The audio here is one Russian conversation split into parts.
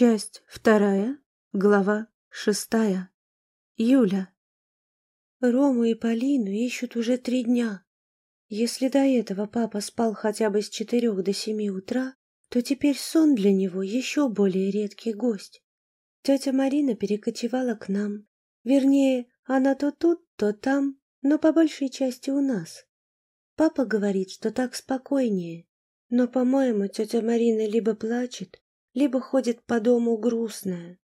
Часть вторая, глава шестая. Юля. Рому и Полину ищут уже три дня. Если до этого папа спал хотя бы с четырех до семи утра, то теперь сон для него еще более редкий гость. Тетя Марина перекочевала к нам. Вернее, она то тут, то там, но по большей части у нас. Папа говорит, что так спокойнее. Но, по-моему, тетя Марина либо плачет, либо ходит по дому грустная.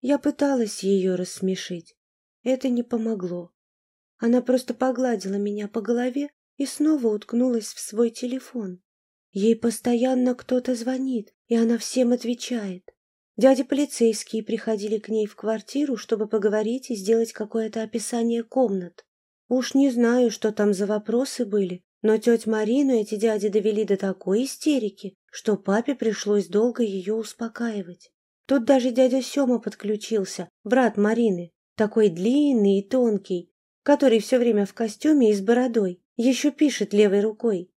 Я пыталась ее рассмешить. Это не помогло. Она просто погладила меня по голове и снова уткнулась в свой телефон. Ей постоянно кто-то звонит, и она всем отвечает. Дяди полицейские приходили к ней в квартиру, чтобы поговорить и сделать какое-то описание комнат. Уж не знаю, что там за вопросы были, но тетя Марину эти дяди довели до такой истерики, что папе пришлось долго ее успокаивать. Тут даже дядя Сема подключился, брат Марины, такой длинный и тонкий, который все время в костюме и с бородой, еще пишет левой рукой.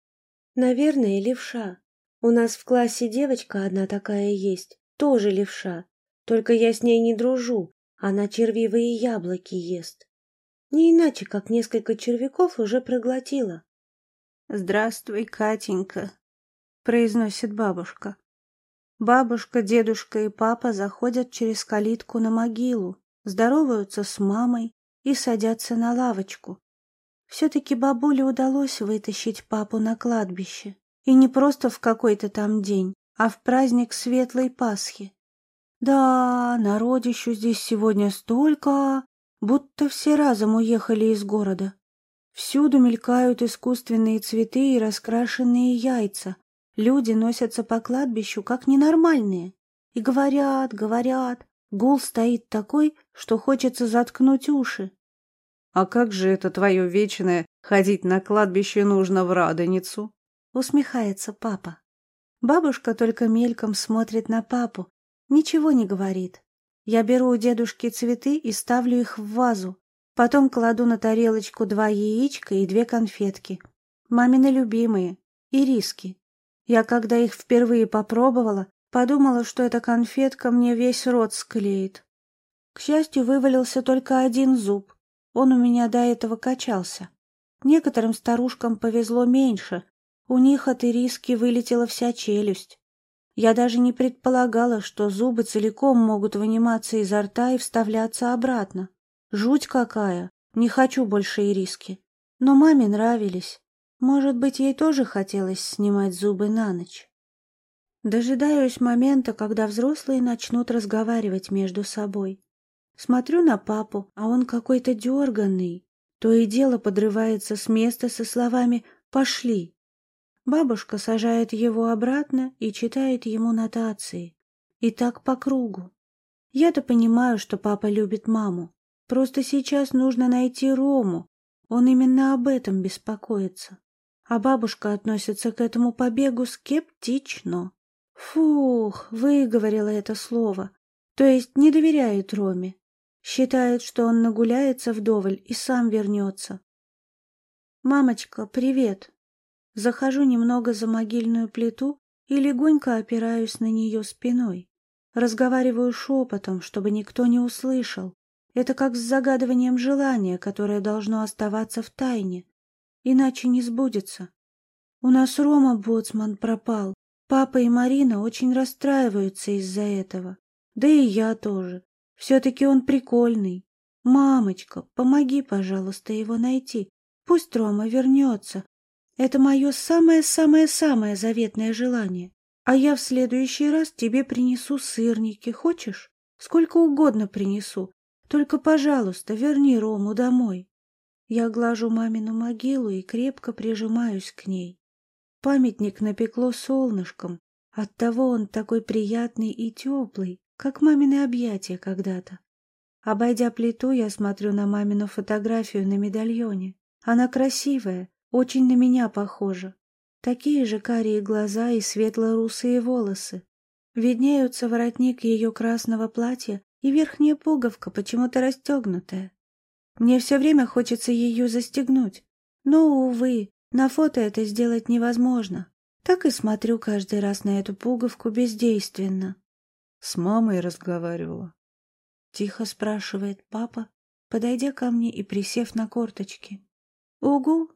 Наверное, левша. У нас в классе девочка одна такая есть, тоже левша. Только я с ней не дружу, она червивые яблоки ест. Не иначе, как несколько червяков уже проглотила. «Здравствуй, Катенька», — произносит бабушка. Бабушка, дедушка и папа заходят через калитку на могилу, здороваются с мамой и садятся на лавочку. Все-таки бабуле удалось вытащить папу на кладбище. И не просто в какой-то там день, а в праздник Светлой Пасхи. Да, народищу здесь сегодня столько, будто все разом уехали из города. Всюду мелькают искусственные цветы и раскрашенные яйца. Люди носятся по кладбищу, как ненормальные. И говорят, говорят. Гул стоит такой, что хочется заткнуть уши. «А как же это твое вечное ходить на кладбище нужно в Радоницу?» Усмехается папа. Бабушка только мельком смотрит на папу, ничего не говорит. Я беру у дедушки цветы и ставлю их в вазу. Потом кладу на тарелочку два яичка и две конфетки. Мамины любимые. Ириски. Я, когда их впервые попробовала, подумала, что эта конфетка мне весь рот склеит. К счастью, вывалился только один зуб. Он у меня до этого качался. Некоторым старушкам повезло меньше. У них от ириски вылетела вся челюсть. Я даже не предполагала, что зубы целиком могут выниматься изо рта и вставляться обратно. Жуть какая! Не хочу больше ириски. Но маме нравились. Может быть, ей тоже хотелось снимать зубы на ночь. Дожидаюсь момента, когда взрослые начнут разговаривать между собой. Смотрю на папу, а он какой-то дерганный. То и дело подрывается с места со словами «пошли». Бабушка сажает его обратно и читает ему нотации. И так по кругу. Я-то понимаю, что папа любит маму. Просто сейчас нужно найти Рому. Он именно об этом беспокоится. А бабушка относится к этому побегу скептично. Фух, выговорила это слово. То есть не доверяет Роме. Считает, что он нагуляется вдоволь и сам вернется. «Мамочка, привет!» Захожу немного за могильную плиту и легонько опираюсь на нее спиной. Разговариваю шепотом, чтобы никто не услышал. Это как с загадыванием желания, которое должно оставаться в тайне, иначе не сбудется. У нас Рома Боцман пропал. Папа и Марина очень расстраиваются из-за этого. Да и я тоже. Все-таки он прикольный. Мамочка, помоги, пожалуйста, его найти. Пусть Рома вернется. Это мое самое-самое-самое заветное желание. А я в следующий раз тебе принесу сырники. Хочешь? Сколько угодно принесу. Только, пожалуйста, верни Рому домой. Я глажу мамину могилу и крепко прижимаюсь к ней. Памятник напекло солнышком, оттого он такой приятный и теплый, как мамины объятия когда-то. Обойдя плиту, я смотрю на мамину фотографию на медальоне. Она красивая, очень на меня похожа. Такие же карие глаза и светло-русые волосы. Виднеются воротник ее красного платья и верхняя пуговка почему-то расстегнутая. Мне все время хочется ее застегнуть, но, увы, на фото это сделать невозможно. Так и смотрю каждый раз на эту пуговку бездейственно. С мамой разговаривала. Тихо спрашивает папа, подойдя ко мне и присев на корточки. Угу.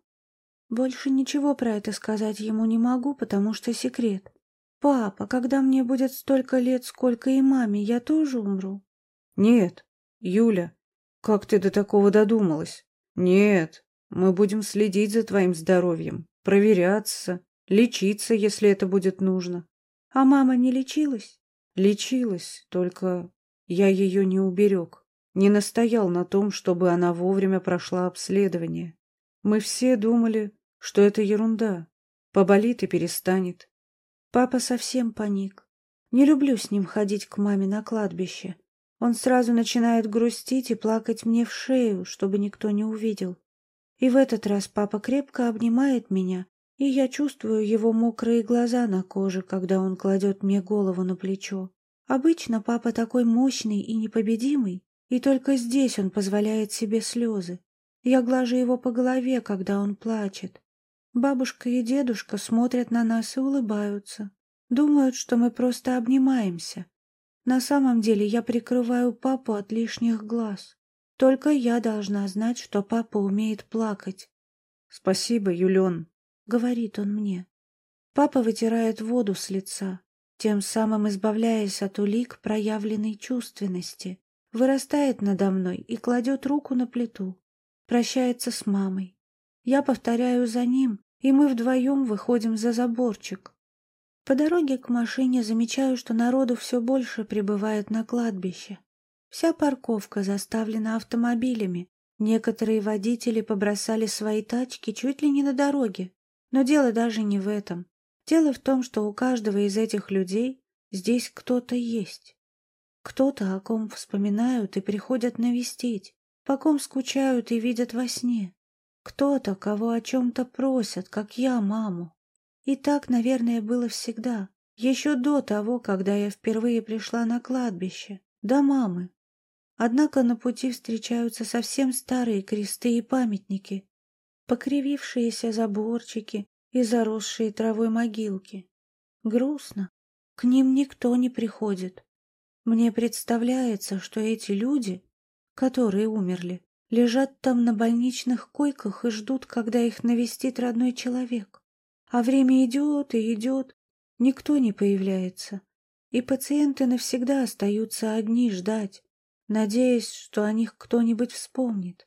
Больше ничего про это сказать ему не могу, потому что секрет. Папа, когда мне будет столько лет, сколько и маме, я тоже умру? Нет, Юля, как ты до такого додумалась? Нет, мы будем следить за твоим здоровьем, проверяться, лечиться, если это будет нужно. А мама не лечилась? Лечилась, только я ее не уберег, не настоял на том, чтобы она вовремя прошла обследование. Мы все думали, что это ерунда, поболит и перестанет. Папа совсем паник. Не люблю с ним ходить к маме на кладбище. Он сразу начинает грустить и плакать мне в шею, чтобы никто не увидел. И в этот раз папа крепко обнимает меня и я чувствую его мокрые глаза на коже, когда он кладет мне голову на плечо. Обычно папа такой мощный и непобедимый, и только здесь он позволяет себе слезы. Я глажу его по голове, когда он плачет. Бабушка и дедушка смотрят на нас и улыбаются. Думают, что мы просто обнимаемся. На самом деле я прикрываю папу от лишних глаз. Только я должна знать, что папа умеет плакать. Спасибо, Юлен, — говорит он мне. Папа вытирает воду с лица, тем самым избавляясь от улик проявленной чувственности, вырастает надо мной и кладет руку на плиту, прощается с мамой. Я повторяю за ним, и мы вдвоем выходим за заборчик. По дороге к машине замечаю, что народу все больше прибывает на кладбище. Вся парковка заставлена автомобилями. Некоторые водители побросали свои тачки чуть ли не на дороге. Но дело даже не в этом. Дело в том, что у каждого из этих людей здесь кто-то есть. Кто-то, о ком вспоминают и приходят навестить, по ком скучают и видят во сне. Кто-то, кого о чем-то просят, как я маму. И так, наверное, было всегда, еще до того, когда я впервые пришла на кладбище, до мамы. Однако на пути встречаются совсем старые кресты и памятники, покривившиеся заборчики и заросшие травой могилки. Грустно. К ним никто не приходит. Мне представляется, что эти люди, которые умерли, лежат там на больничных койках и ждут, когда их навестит родной человек. А время идет и идет, никто не появляется, и пациенты навсегда остаются одни ждать, надеясь, что о них кто-нибудь вспомнит.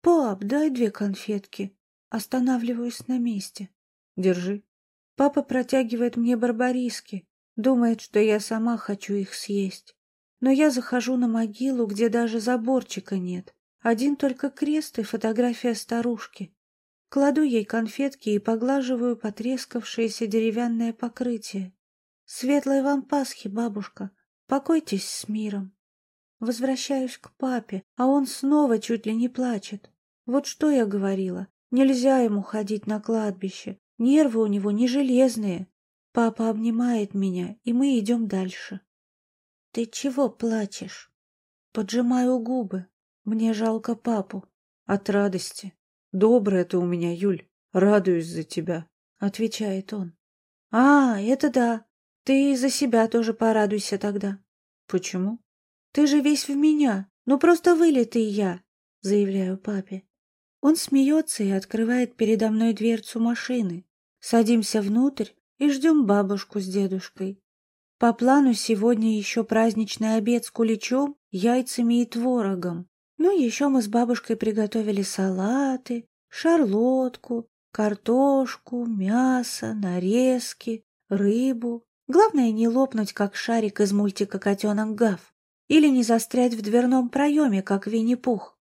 «Пап, дай две конфетки». Останавливаюсь на месте. «Держи». Папа протягивает мне барбариски. Думает, что я сама хочу их съесть. Но я захожу на могилу, где даже заборчика нет. Один только крест и фотография старушки. Кладу ей конфетки и поглаживаю потрескавшееся деревянное покрытие. Светлой вам Пасхи, бабушка. Покойтесь с миром. Возвращаюсь к папе, а он снова чуть ли не плачет. Вот что я говорила. Нельзя ему ходить на кладбище. Нервы у него не железные. Папа обнимает меня, и мы идем дальше. Ты чего плачешь? Поджимаю губы. Мне жалко папу. От радости. Добрая ты у меня, Юль. Радуюсь за тебя. Отвечает он. А, это да. Ты за себя тоже порадуйся тогда. Почему? Ты же весь в меня. Ну просто вылитый я, заявляю папе. Он смеется и открывает передо мной дверцу машины. Садимся внутрь и ждем бабушку с дедушкой. По плану сегодня еще праздничный обед с куличом, яйцами и творогом. Ну, еще мы с бабушкой приготовили салаты, шарлотку, картошку, мясо, нарезки, рыбу. Главное не лопнуть, как шарик из мультика «Котенок Гав» или не застрять в дверном проеме, как Винни-Пух.